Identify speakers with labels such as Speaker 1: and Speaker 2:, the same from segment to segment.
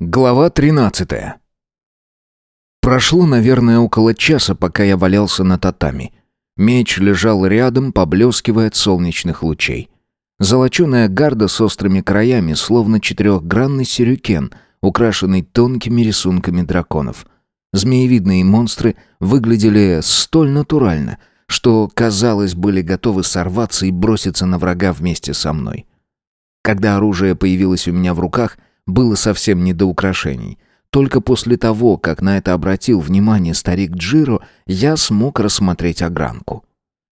Speaker 1: Глава 13. Прошло, наверное, около часа, пока я валялся на татами. Меч лежал рядом, поблескивая от солнечных лучей. Золоченая гарда с острыми краями, словно четырехгранный сюрюкен, украшенный тонкими рисунками драконов. Змеевидные монстры выглядели столь натурально, что, казалось, были готовы сорваться и броситься на врага вместе со мной. Когда оружие появилось у меня в руках — было совсем не до украшений. Только после того, как на это обратил внимание старик Джиро, я смог рассмотреть огранку.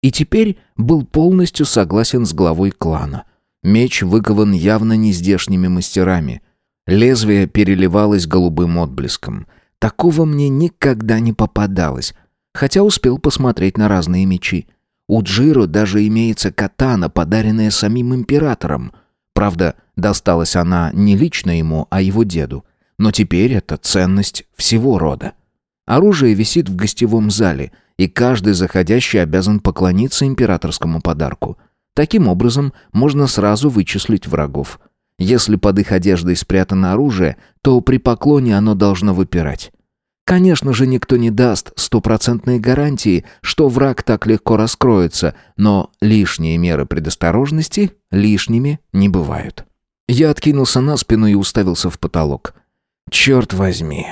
Speaker 1: И теперь был полностью согласен с главой клана. Меч выкован явно не здешними мастерами. Лезвие переливалось голубым отблеском. Такого мне никогда не попадалось, хотя успел посмотреть на разные мечи. У Джиро даже имеется катана, подаренная самим императором — Правда, досталась она не лично ему, а его деду. Но теперь это ценность всего рода. Оружие висит в гостевом зале, и каждый заходящий обязан поклониться императорскому подарку. Таким образом, можно сразу вычислить врагов. Если под их одеждой спрятано оружие, то при поклоне оно должно выпирать. Конечно же, никто не даст стопроцентной гарантии, что враг так легко раскроется, но лишние меры предосторожности лишними не бывают. Я откинулся на спину и уставился в потолок. Черт возьми,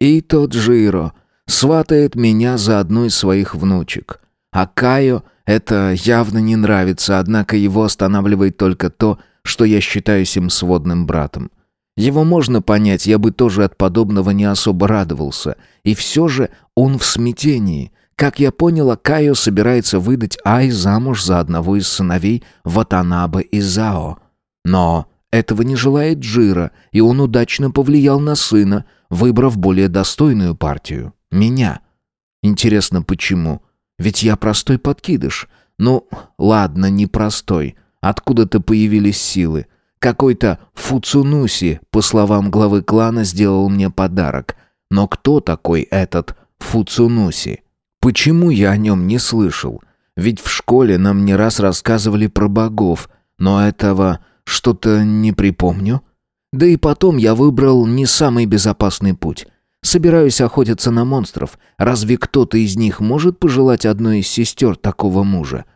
Speaker 1: и тот Жиро сватает меня за одну из своих внучек. А Кайо это явно не нравится, однако его останавливает только то, что я считаюсь им сводным братом. Его можно понять, я бы тоже от подобного не особо радовался. И все же он в смятении. Как я понял, Кайо собирается выдать Ай замуж за одного из сыновей Ватанабе и Зао. Но этого не желает Джира, и он удачно повлиял на сына, выбрав более достойную партию — меня. Интересно, почему? Ведь я простой подкидыш. Ну, ладно, не простой. Откуда-то появились силы. Какой-то Фуцунуси, по словам главы клана, сделал мне подарок. Но кто такой этот Фуцунуси? Почему я о нем не слышал? Ведь в школе нам не раз рассказывали про богов, но этого что-то не припомню. Да и потом я выбрал не самый безопасный путь. Собираюсь охотиться на монстров. Разве кто-то из них может пожелать одной из сестер такого мужа?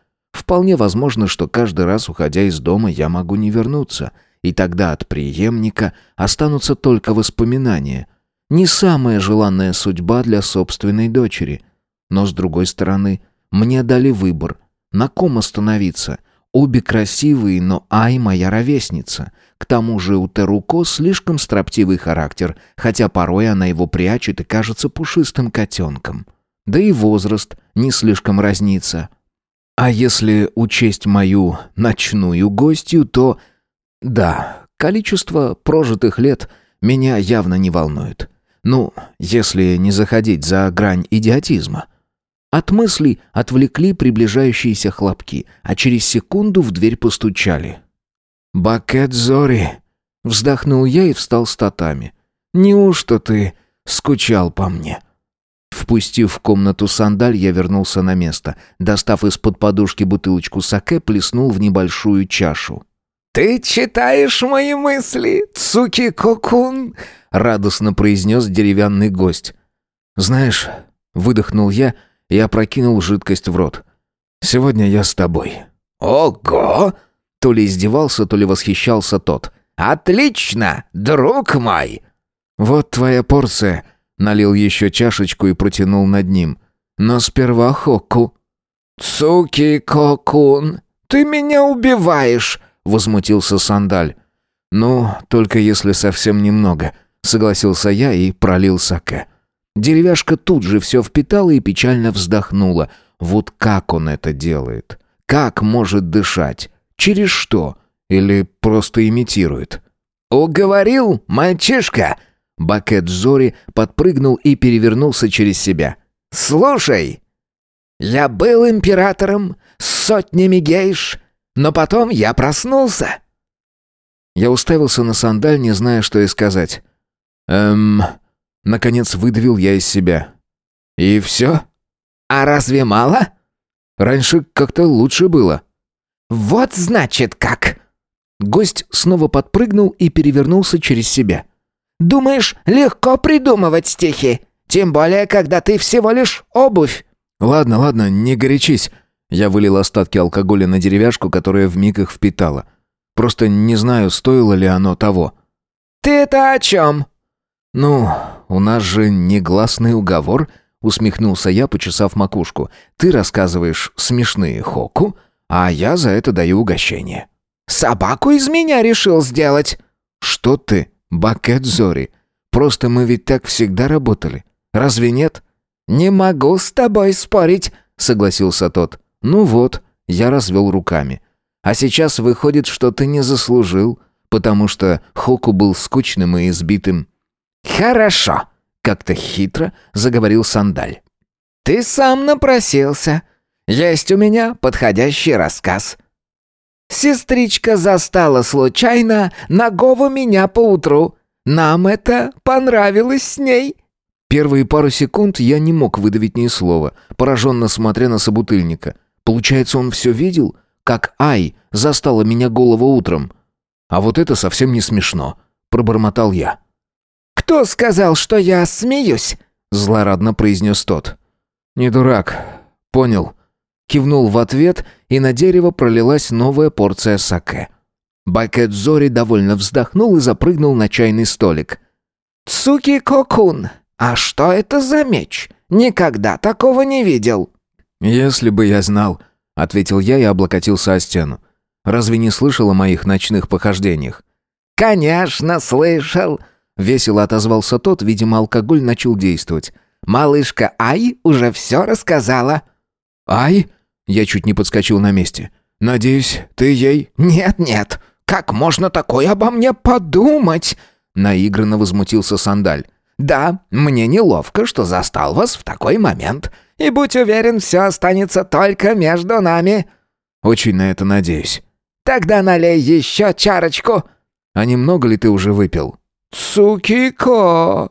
Speaker 1: Вполне возможно, что каждый раз, уходя из дома, я могу не вернуться, и тогда от преемника останутся только воспоминания. Не самая желанная судьба для собственной дочери. Но, с другой стороны, мне дали выбор. На ком остановиться? Обе красивые, но Ай моя ровесница. К тому же у Теруко слишком строптивый характер, хотя порой она его прячет и кажется пушистым котенком. Да и возраст не слишком разнится. А если учесть мою ночную гостью, то... Да, количество прожитых лет меня явно не волнует. Ну, если не заходить за грань идиотизма. От мыслей отвлекли приближающиеся хлопки, а через секунду в дверь постучали. «Бакет Зори!» Вздохнул я и встал с татами. «Неужто ты скучал по мне?» Впустив в комнату сандаль, я вернулся на место. Достав из-под подушки бутылочку саке, плеснул в небольшую чашу.
Speaker 2: «Ты читаешь мои мысли, Цуки-кокун?» — радостно произнес деревянный гость.
Speaker 1: «Знаешь...» — выдохнул я и опрокинул жидкость в рот. «Сегодня я с тобой».
Speaker 2: «Ого!»
Speaker 1: — то ли издевался, то ли восхищался тот.
Speaker 2: «Отлично, друг мой!»
Speaker 1: «Вот твоя порция», Налил еще чашечку и протянул над ним. Но сперва Хокку.
Speaker 2: «Цуки-кокун, ты меня убиваешь!» — возмутился Сандаль.
Speaker 1: «Ну, только если совсем немного», — согласился я и пролил саке. Деревяшка тут же все впитала и печально вздохнула. Вот как он это делает? Как может дышать? Через что? Или просто имитирует?
Speaker 2: «Уговорил, мальчишка!»
Speaker 1: Бакет Зори подпрыгнул и перевернулся через себя.
Speaker 2: «Слушай, я был императором с сотнями гейш, но потом я проснулся».
Speaker 1: Я уставился на сандаль, не зная, что и сказать. «Эм...» Наконец выдавил я из себя. «И все?»
Speaker 2: «А разве мало?»
Speaker 1: «Раньше как-то лучше было».
Speaker 2: «Вот значит как!»
Speaker 1: Гость снова подпрыгнул и перевернулся через себя.
Speaker 2: Думаешь, легко придумывать стихи? Тем более, когда ты всего лишь обувь».
Speaker 1: «Ладно, ладно, не горячись». Я вылил остатки алкоголя на деревяшку, которая вмиг их впитала. Просто не знаю, стоило ли оно того.
Speaker 2: «Ты это о чем?»
Speaker 1: «Ну, у нас же негласный уговор», — усмехнулся я, почесав макушку. «Ты рассказываешь смешные хоку, а я за это даю угощение».
Speaker 2: «Собаку из меня решил сделать».
Speaker 1: «Что ты, Бакет Зори? Просто мы ведь так всегда работали. Разве нет?»
Speaker 2: «Не могу с тобой спорить», — согласился тот.
Speaker 1: «Ну вот», — я развел руками. «А сейчас выходит, что ты не заслужил, потому что Хоку был скучным и избитым».
Speaker 2: «Хорошо», — как-то хитро заговорил Сандаль. «Ты сам напросился. Есть у меня подходящий рассказ». Сестричка застала случайно Нагову меня поутру. Нам это понравилось с ней».
Speaker 1: Первые пару секунд я не мог выдавить ни слова, пораженно смотря на собутыльника. Получается, он все видел? Как Ай застала меня голову утром. А вот это совсем не смешно, пробормотал я.
Speaker 2: «Кто сказал, что я смеюсь?»
Speaker 1: злорадно произнес тот. «Не дурак. Понял». Кивнул в ответ, и на дерево пролилась новая порция саке. Бакет Зори довольно вздохнул и запрыгнул на чайный столик.
Speaker 2: «Цуки-кокун, а что это за меч? Никогда такого не видел».
Speaker 1: «Если бы я знал», — ответил я и облокотился о стену. «Разве не слышал о моих ночных похождениях?»
Speaker 2: «Конечно, слышал», —
Speaker 1: весело отозвался тот, видимо, алкоголь начал действовать.
Speaker 2: «Малышка Ай уже все рассказала».
Speaker 1: «Ай?» — я чуть не подскочил на месте. «Надеюсь, ты ей...»
Speaker 2: «Нет-нет, как можно такое обо мне подумать?»
Speaker 1: Наигранно возмутился Сандаль.
Speaker 2: «Да, мне неловко, что застал вас в такой момент. И будь уверен, все останется только между нами».
Speaker 1: «Очень на это надеюсь».
Speaker 2: «Тогда налей еще чарочку».
Speaker 1: «А немного ли ты уже выпил?»
Speaker 2: «Цукико!»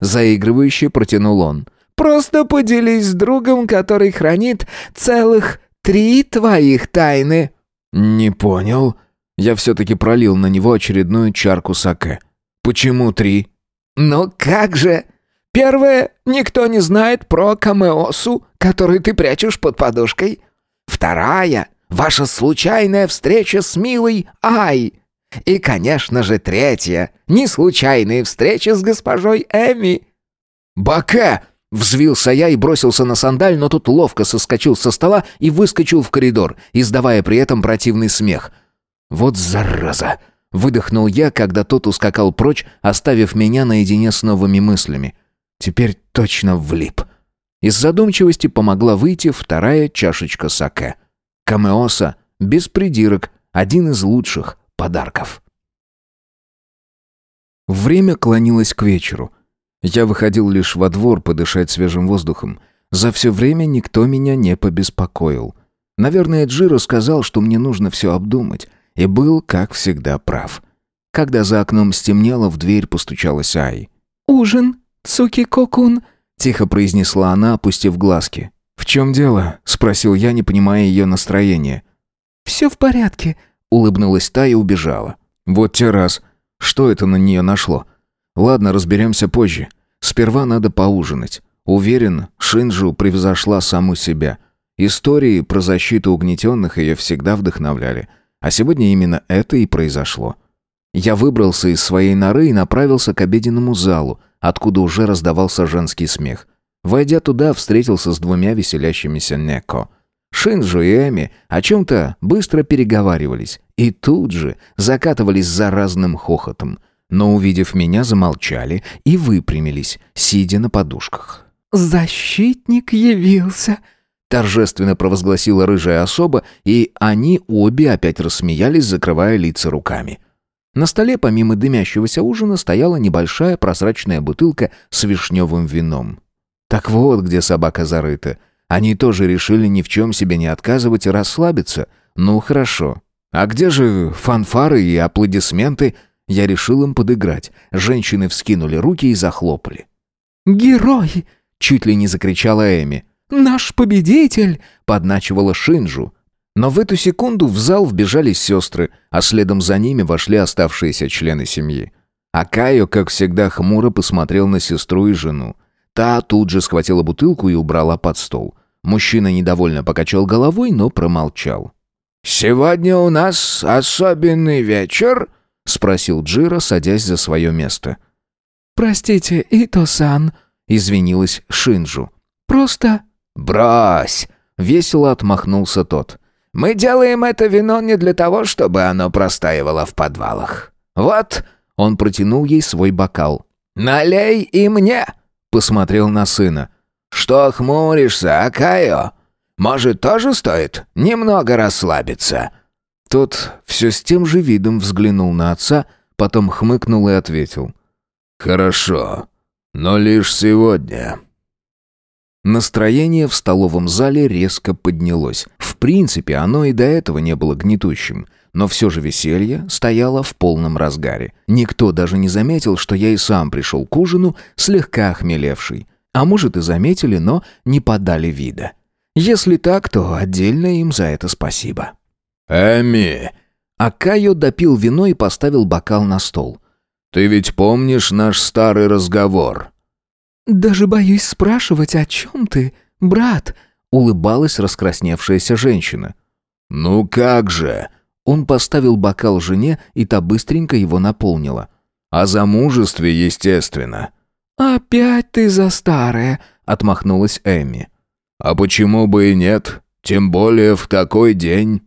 Speaker 2: Заигрывающе протянул он. «Просто поделись с другом, который хранит целых три твоих тайны».
Speaker 1: «Не понял». Я все-таки пролил на него очередную чарку саке. «Почему три?»
Speaker 2: «Ну как же? Первое, никто не знает про Камеосу, который ты прячешь под подушкой. Вторая, ваша случайная встреча с милой Ай. И, конечно же, третья, не случайные встречи с госпожой Эми».
Speaker 1: «Баке!» Взвился я и бросился на сандаль, но тут ловко соскочил со стола и выскочил в коридор, издавая при этом противный смех. «Вот зараза!» Выдохнул я, когда тот ускакал прочь, оставив меня наедине с новыми мыслями. Теперь точно влип. Из задумчивости помогла выйти вторая чашечка саке. Камеоса, без придирок, один из лучших подарков. Время клонилось к вечеру. Я выходил лишь во двор подышать свежим воздухом. За все время никто меня не побеспокоил. Наверное, Джиро сказал, что мне нужно все обдумать, и был, как всегда, прав. Когда за окном стемнело, в дверь постучалась Ай.
Speaker 3: «Ужин, Цуки-кокун», —
Speaker 1: тихо произнесла она, опустив глазки. «В чем дело?» — спросил я, не понимая ее настроения.
Speaker 3: «Все в порядке», —
Speaker 1: улыбнулась та и убежала. «Вот те раз. Что это на нее нашло? Ладно, разберемся позже. Сперва надо поужинать. Уверен, Шинджу превзошла саму себя. Истории про защиту угнетенных ее всегда вдохновляли. А сегодня именно это и произошло. Я выбрался из своей норы и направился к обеденному залу, откуда уже раздавался женский смех. Войдя туда, встретился с двумя веселящимися Неко. Шинджу и Эми о чем-то быстро переговаривались и тут же закатывались за разным хохотом – но, увидев меня, замолчали и выпрямились, сидя на подушках.
Speaker 3: «Защитник явился!»
Speaker 1: торжественно провозгласила рыжая особа, и они обе опять рассмеялись, закрывая лица руками. На столе, помимо дымящегося ужина, стояла небольшая прозрачная бутылка с вишневым вином. Так вот, где собака зарыта. Они тоже решили ни в чем себе не отказывать и расслабиться. Ну, хорошо. А где же фанфары и аплодисменты — я решил им подыграть. Женщины вскинули руки и захлопали.
Speaker 3: «Герой!»
Speaker 1: — чуть ли не закричала Эми.
Speaker 3: «Наш победитель!»
Speaker 1: — подначивала Шинджу. Но в эту секунду в зал вбежали сестры, а следом за ними вошли оставшиеся члены семьи. А Кайо, как всегда, хмуро посмотрел на сестру и жену. Та тут же схватила бутылку и убрала под стол. Мужчина недовольно покачал головой, но промолчал.
Speaker 2: «Сегодня у нас особенный вечер?»
Speaker 1: — спросил Джира, садясь за свое место.
Speaker 3: «Простите, Ито-сан», —
Speaker 1: извинилась Шинджу.
Speaker 3: «Просто...»
Speaker 2: «Брось!»
Speaker 1: — весело отмахнулся тот.
Speaker 2: «Мы делаем это вино не для того, чтобы оно простаивало в подвалах. Вот...»
Speaker 1: — он протянул ей свой бокал.
Speaker 2: «Налей и мне!» — посмотрел на сына. «Что хмуришься, Акайо? Может, тоже стоит немного расслабиться?»
Speaker 1: Тот все с тем же видом взглянул на отца, потом хмыкнул и ответил. «Хорошо, но лишь сегодня». Настроение в столовом зале резко поднялось. В принципе, оно и до этого не было гнетущим. Но все же веселье стояло в полном разгаре. Никто даже не заметил, что я и сам пришел к ужину, слегка охмелевший. А может и заметили, но не подали вида. Если так, то отдельно им за это спасибо.
Speaker 4: «Эми!»
Speaker 1: Акайо допил вино и поставил бокал на стол.
Speaker 4: «Ты ведь помнишь наш старый разговор?»
Speaker 3: «Даже боюсь спрашивать, о чем ты, брат?»
Speaker 1: Улыбалась раскрасневшаяся женщина.
Speaker 4: «Ну как же!»
Speaker 1: Он поставил бокал жене, и та быстренько его наполнила.
Speaker 4: «О замужестве, естественно».
Speaker 3: «Опять ты за старое», —
Speaker 1: отмахнулась Эми.
Speaker 4: «А почему бы и нет? Тем более в такой день».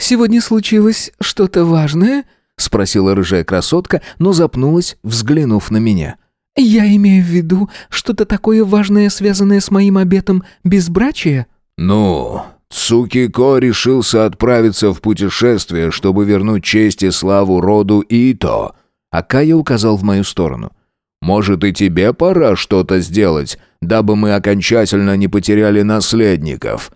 Speaker 3: «Сегодня случилось что-то важное?»
Speaker 1: — спросила рыжая красотка, но запнулась, взглянув на меня.
Speaker 3: «Я имею в виду что-то такое важное, связанное с моим обетом безбрачия?»
Speaker 4: «Ну, Цукико решился отправиться в путешествие, чтобы вернуть честь и славу роду Ито».
Speaker 1: Акая указал в мою сторону.
Speaker 4: «Может, и тебе пора что-то сделать, дабы мы окончательно не потеряли наследников?»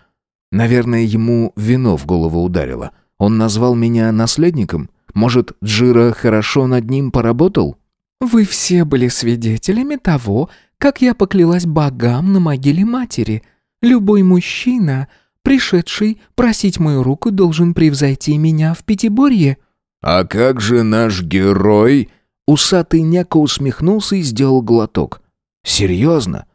Speaker 1: Наверное, ему вино в голову ударило. Он назвал меня наследником? Может, Джира хорошо над ним поработал?
Speaker 3: «Вы все были свидетелями того, как я поклялась богам на могиле матери. Любой мужчина, пришедший просить мою руку, должен превзойти меня в пятиборье».
Speaker 4: «А как же наш герой?»
Speaker 1: Усатый няко усмехнулся и сделал глоток. «Серьезно?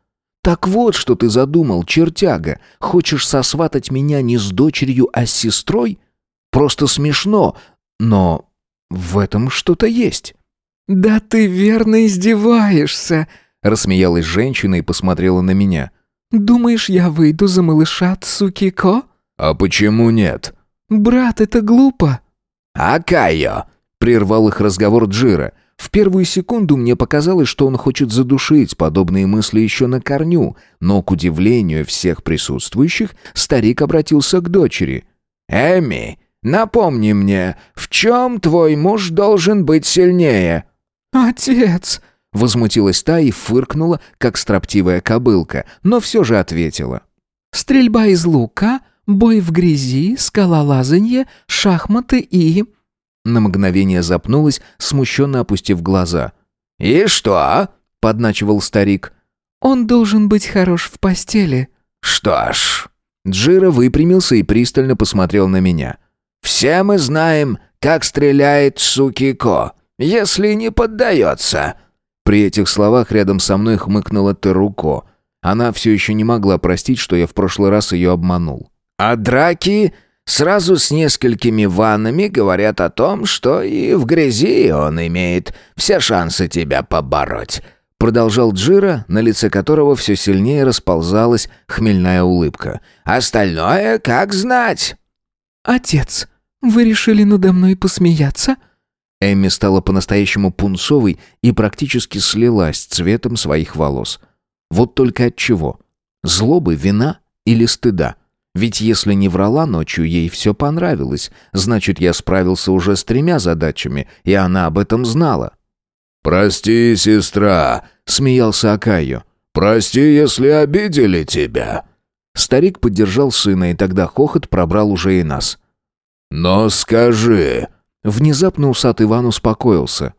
Speaker 1: Так вот, что ты задумал, чертяга. Хочешь сосватать меня не с дочерью, а с сестрой? Просто смешно, но в этом что-то есть».
Speaker 3: «Да ты верно издеваешься», —
Speaker 1: рассмеялась женщина и посмотрела на меня.
Speaker 3: «Думаешь, я выйду за малыша Цукико?»
Speaker 4: «А почему нет?»
Speaker 3: «Брат, это глупо».
Speaker 2: «Акайо!»
Speaker 1: — прервал их разговор Джира. В первую секунду мне показалось, что он хочет задушить подобные мысли еще на корню, но, к удивлению всех присутствующих, старик обратился к дочери.
Speaker 2: «Эми, напомни мне, в чем твой муж должен быть сильнее?»
Speaker 3: «Отец!»
Speaker 1: — возмутилась та и фыркнула, как строптивая кобылка, но все же ответила.
Speaker 3: «Стрельба из лука, бой в грязи, скалолазанье, шахматы и...»
Speaker 1: На мгновение запнулась, смущенно опустив глаза.
Speaker 2: «И что?» — подначивал старик.
Speaker 3: «Он должен быть хорош в постели».
Speaker 2: «Что ж...»
Speaker 1: Джира выпрямился и пристально посмотрел на меня.
Speaker 2: «Все мы знаем, как стреляет Сукико, если не поддается».
Speaker 1: При этих словах рядом со мной хмыкнула Теруко. Она все еще не могла простить, что я в прошлый раз ее обманул.
Speaker 2: «А драки сразу с несколькими ваннами говорят о том, что и в грязи он имеет все шансы тебя побороть».
Speaker 1: Продолжал Джира, на лице которого все сильнее расползалась хмельная улыбка.
Speaker 2: «Остальное как знать».
Speaker 3: «Отец, вы решили надо мной посмеяться?»
Speaker 1: Эмми стала по-настоящему пунцовой и практически слилась цветом своих волос. Вот только от чего? Злобы, вина или стыда? Ведь если не врала ночью, ей все понравилось. Значит, я справился уже с тремя задачами, и она об этом знала.
Speaker 4: «Прости, сестра», — смеялся Акайо. «Прости, если обидели тебя».
Speaker 1: Старик поддержал сына, и тогда хохот пробрал уже и нас.
Speaker 4: «Но скажи...»
Speaker 1: Внезапно усатый Иван успокоился.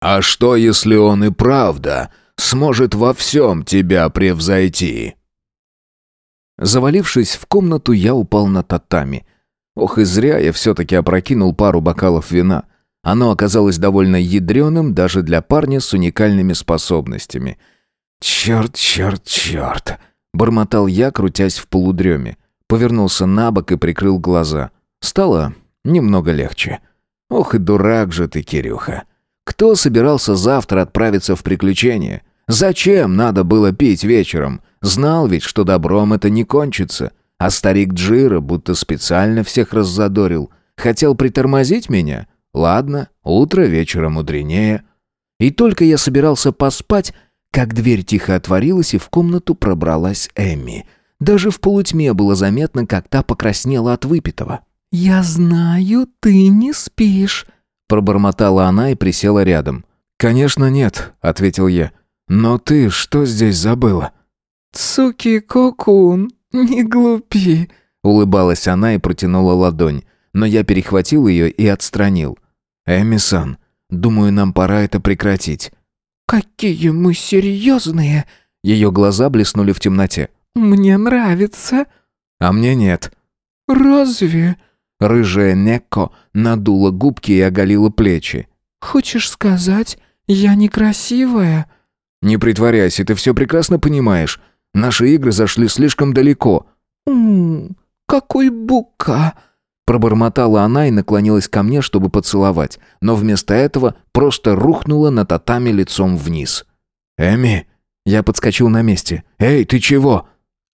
Speaker 4: «А что, если он и правда сможет во всем тебя превзойти?»
Speaker 1: Завалившись в комнату, я упал на татами. Ох, и зря я все-таки опрокинул пару бокалов вина. Оно оказалось довольно ядреным даже для парня с уникальными способностями. «Черт, черт, черт!» — бормотал я, крутясь в полудреме. Повернулся на бок и прикрыл глаза. Стало немного легче. «Ох и дурак же ты, Кирюха! Кто собирался завтра отправиться в приключения? Зачем надо было пить вечером? Знал ведь, что добром это не кончится. А старик Джира будто специально всех раззадорил. Хотел притормозить меня? Ладно, утро вечера мудренее. И только я собирался поспать, как дверь тихо отворилась, и в комнату пробралась Эмми. Даже в полутьме было заметно, как та покраснела от выпитого.
Speaker 3: «Я знаю, ты не спишь», — пробормотала она и присела рядом.
Speaker 1: «Конечно нет», — ответил я. «Но ты что здесь забыла?»
Speaker 3: «Цуки-кокун, не глупи», —
Speaker 1: улыбалась она и протянула ладонь, но я перехватил ее и отстранил. «Эми-сан, думаю, нам пора это прекратить».
Speaker 3: «Какие мы серьезные!»
Speaker 1: Ее глаза блеснули в темноте.
Speaker 3: «Мне нравится».
Speaker 1: «А мне нет».
Speaker 3: «Разве?»
Speaker 1: Рыжая Некко надула губки и оголила плечи.
Speaker 3: «Хочешь сказать, я некрасивая?»
Speaker 1: «Не притворяйся, ты все прекрасно понимаешь. Наши игры зашли слишком далеко».
Speaker 3: «Ммм, какой бука!»
Speaker 1: Пробормотала она и наклонилась ко мне, чтобы поцеловать, но вместо этого просто рухнула на татами лицом вниз. «Эми!» Я подскочил на месте. «Эй, ты чего?»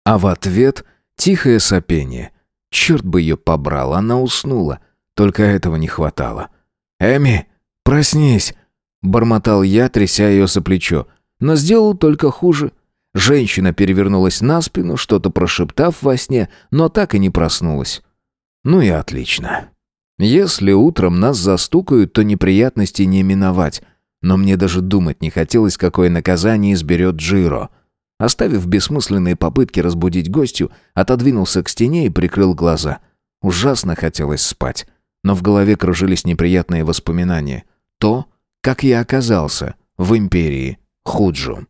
Speaker 1: А в ответ тихое сопение. Черт бы ее побрал, она уснула. Только этого не хватало. «Эми, проснись!» Бормотал я, тряся ее за плечо но сделал только хуже. Женщина перевернулась на спину, что-то прошептав во сне, но так и не проснулась. Ну и отлично. Если утром нас застукают, то неприятностей не миновать. Но мне даже думать не хотелось, какое наказание изберет Джиро. Оставив бессмысленные попытки разбудить гостю, отодвинулся к стене и прикрыл глаза. Ужасно хотелось спать. Но в голове кружились неприятные воспоминания. То, как я оказался в Империи Худжу.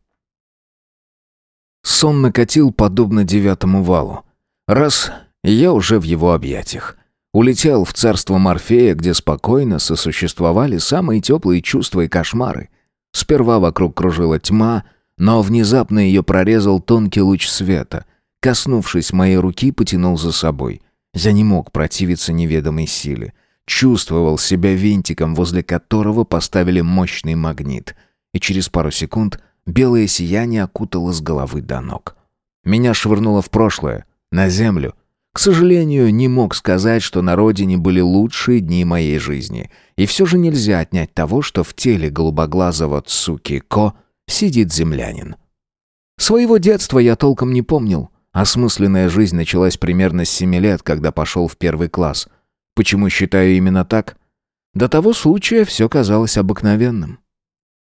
Speaker 1: Сон накатил подобно девятому валу. Раз — я уже в его объятиях. Улетел в царство Морфея, где спокойно сосуществовали самые теплые чувства и кошмары. Сперва вокруг кружила тьма, но внезапно ее прорезал тонкий луч света. Коснувшись моей руки, потянул за собой. Я не мог противиться неведомой силе. Чувствовал себя винтиком, возле которого поставили мощный магнит — и через пару секунд белое сияние окутало с головы до ног. Меня швырнуло в прошлое, на землю. К сожалению, не мог сказать, что на родине были лучшие дни моей жизни. И все же нельзя отнять того, что в теле голубоглазого Цуки Ко сидит землянин. Своего детства я толком не помнил. Осмысленная жизнь началась примерно с семи лет, когда пошел в первый класс. Почему считаю именно так? До того случая все казалось обыкновенным.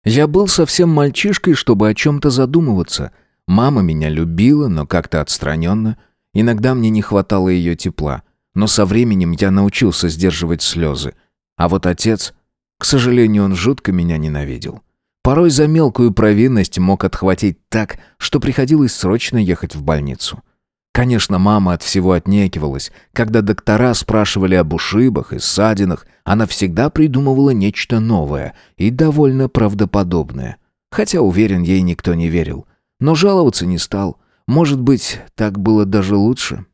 Speaker 1: Я был совсем мальчишкой, чтобы о чем-то задумываться. Мама меня любила, но как-то отстраненно. Иногда мне не хватало ее тепла. Но со временем я научился сдерживать слезы. А вот отец, к сожалению, он жутко меня ненавидел. Порой за мелкую провинность мог отхватить так, что приходилось срочно ехать в больницу. Конечно, мама от всего отнекивалась. Когда доктора спрашивали об ушибах и ссадинах, она всегда придумывала нечто новое и довольно правдоподобное. Хотя, уверен, ей никто не верил. Но жаловаться не стал. Может быть, так было даже лучше.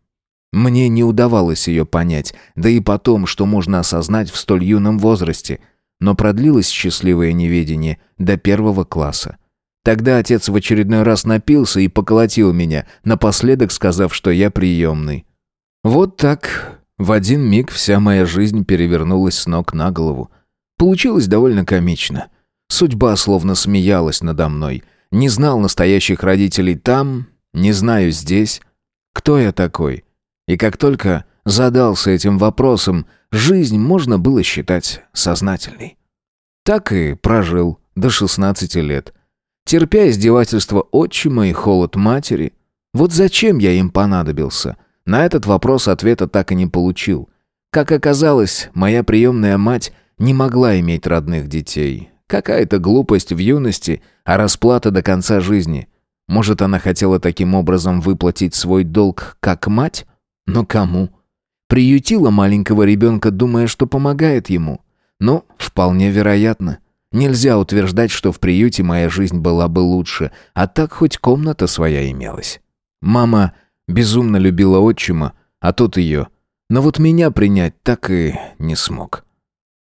Speaker 1: Мне не удавалось ее понять, да и потом, что можно осознать в столь юном возрасте. Но продлилось счастливое неведение до первого класса. Тогда отец в очередной раз напился и поколотил меня, напоследок сказав, что я приемный. Вот так в один миг вся моя жизнь перевернулась с ног на голову. Получилось довольно комично. Судьба словно смеялась надо мной. Не знал настоящих родителей там, не знаю здесь. Кто я такой? И как только задался этим вопросом, жизнь можно было считать сознательной. Так и прожил до 16 лет терпя издевательства отчима и холод матери. Вот зачем я им понадобился? На этот вопрос ответа так и не получил. Как оказалось, моя приемная мать не могла иметь родных детей. Какая-то глупость в юности, а расплата до конца жизни. Может, она хотела таким образом выплатить свой долг как мать? Но кому? Приютила маленького ребенка, думая, что помогает ему. Ну, вполне вероятно. Нельзя утверждать, что в приюте моя жизнь была бы лучше, а так хоть комната своя имелась. Мама безумно любила отчима, а тот ее. Но вот меня принять так и не смог.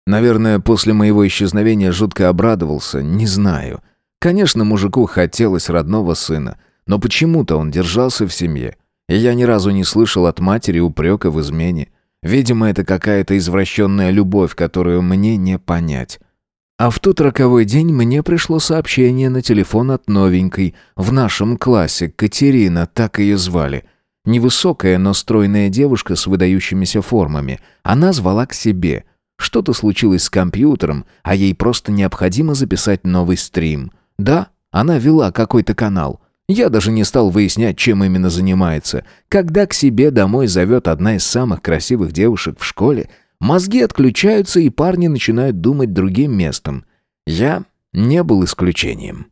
Speaker 1: Наверное, после моего исчезновения жутко обрадовался, не знаю. Конечно, мужику хотелось родного сына, но почему-то он держался в семье. И я ни разу не слышал от матери упрека в измене. Видимо, это какая-то извращенная любовь, которую мне не понять. А в тот роковой день мне пришло сообщение на телефон от новенькой, в нашем классе, Катерина, так ее звали. Невысокая, но стройная девушка с выдающимися формами. Она звала к себе. Что-то случилось с компьютером, а ей просто необходимо записать новый стрим. Да, она вела какой-то канал. Я даже не стал выяснять, чем именно занимается. Когда к себе домой зовет одна из самых красивых девушек в школе, Мозги отключаются, и парни начинают думать другим местом. Я не был исключением.